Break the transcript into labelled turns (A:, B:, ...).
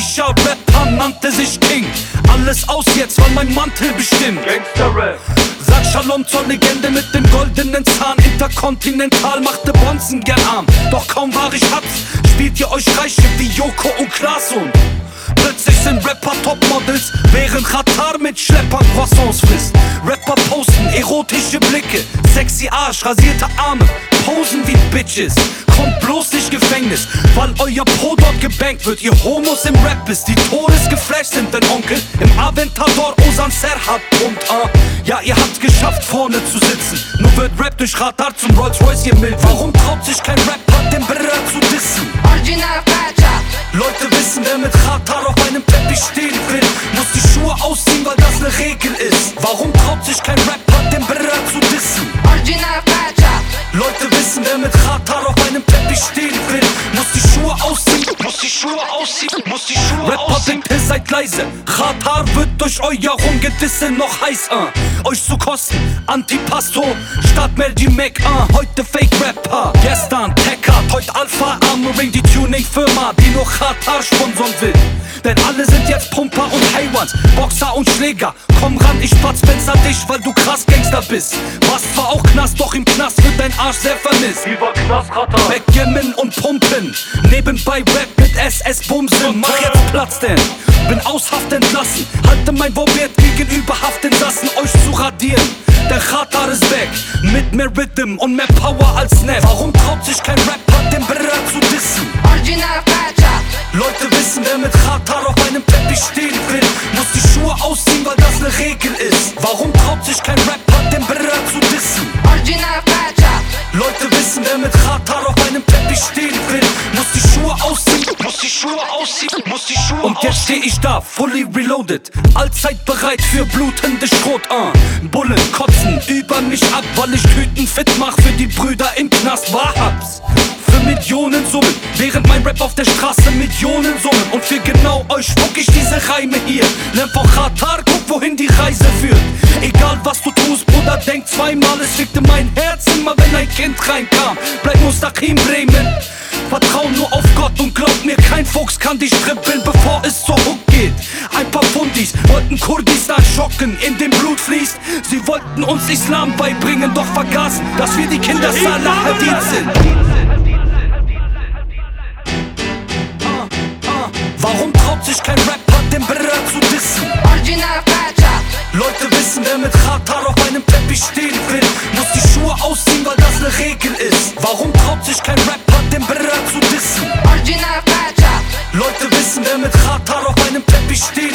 A: Shisha-Rapper nannte sich King. Alles aus jetzt, weil mein Mantel bestimmt.
B: Gangster-Rap.
A: Sag Shalom zur Legende mit dem goldenen Zahn. Interkontinental machte Bonzen gern arm. Doch kaum war ich hab's, spielt ihr euch Reiche wie Joko und Klason. Plötzlich sind Rapper Topmodels, während Qatar mit Schleppern Croissants frisst. Rapper posten erotische Blicke, sexy Arsch, rasierte Arme, posen wie Bitches. Kommt bloß nicht Gefängnis, weil euer Po dort gebankt wird. Ihr Homos im Rap ist, die todesgeflasht sind, dein Onkel im Aventador Osan Serhat pumpt. Ah, ja, ihr habt's geschafft, vorne zu sitzen. Nur wird Rap durch Radar zum Rolls Royce gemillt. Warum traut sich kein Rapper, den Berrer zu dissen?
C: Original
A: Leute wissen, wer mit Radar auf einem Teppich stehen will, muss die Schuhe ausziehen, weil das ne Regel ist. Warum traut sich kein Rapper, seid leise. Radar wird durch euer Rumgedisse noch heiß, uh. Euch zu kosten, Antipasto, statt Melody Mac, uh. Heute Fake Rapper, gestern Tech Hard, heute Alpha Armoring, die Tuning-Firma, die nur Radar sponsern will. Denn alle sind jetzt Pumper und Haywans, Boxer und Schläger. Komm ran, ich Spencer dich, weil du krass Gangster bist. Warst zwar auch Knast, doch im Knast wird dein Arsch sehr vermisst.
B: Viva Knastkater.
A: Backgammon und Pumpen. Nebenbei Rap mit SS Bumsen. Mach jetzt Platz denn. Bin aus Haft entlassen. Halte mein Wort gegenüber Haftinsassen, euch zu radieren. Der Radar ist weg. Mit mehr Rhythm und mehr Power als Snap. Warum traut sich kein Rapper, den Berrer zu dissen?
C: Original Fatscher,
A: Leute wissen, wer mit Radar auf einem Teppich stehen will, muss die Schuhe ausziehen, weil das ne Regel ist. Warum traut sich kein Rapper, den Berrer zu dissen?
C: Original Fatscher,
A: Leute wissen, wer mit Radar auf einem Teppich stehen will, muss die Schuhe ausziehen, muss die Schuhe ausziehen, steh ich da, fully reloaded, allzeit bereit für blutende Schrot, uh. Bullen kotzen über mich ab, weil ich Tüten fit mach für die Brüder im Knast Wahabs. Für Millionen Summen, während mein Rap auf der Straße Millionen Summen. Und für genau euch spuck ich diese Reime hier. Lern von Qatar, guck wohin die Reise führt. Egal was du tust, Bruder, denk zweimal, es fickte mein Herz immer, wenn ein Kind reinkam. Bleib Mustachim Bremen. Vertrau nur auf Gott und glaub mir, kein Fuchs kann dich trippeln, bevor es zur wollten Kurdistan schocken, in dem Blut fließt. Sie wollten uns Islam beibringen, doch vergaßen, dass wir die Kinder Salah Hadid sind. Ah, ah. Warum traut sich kein Rapper, den Berrer zu dissen?
C: Original
A: Leute wissen, wer mit Radar auf einem Teppich stehen will, muss die Schuhe ausziehen, weil das ne Regel ist. Warum traut sich kein Rapper, den Berrer zu dissen?
C: Original
A: Leute wissen, wer mit Radar auf einem Teppich stehen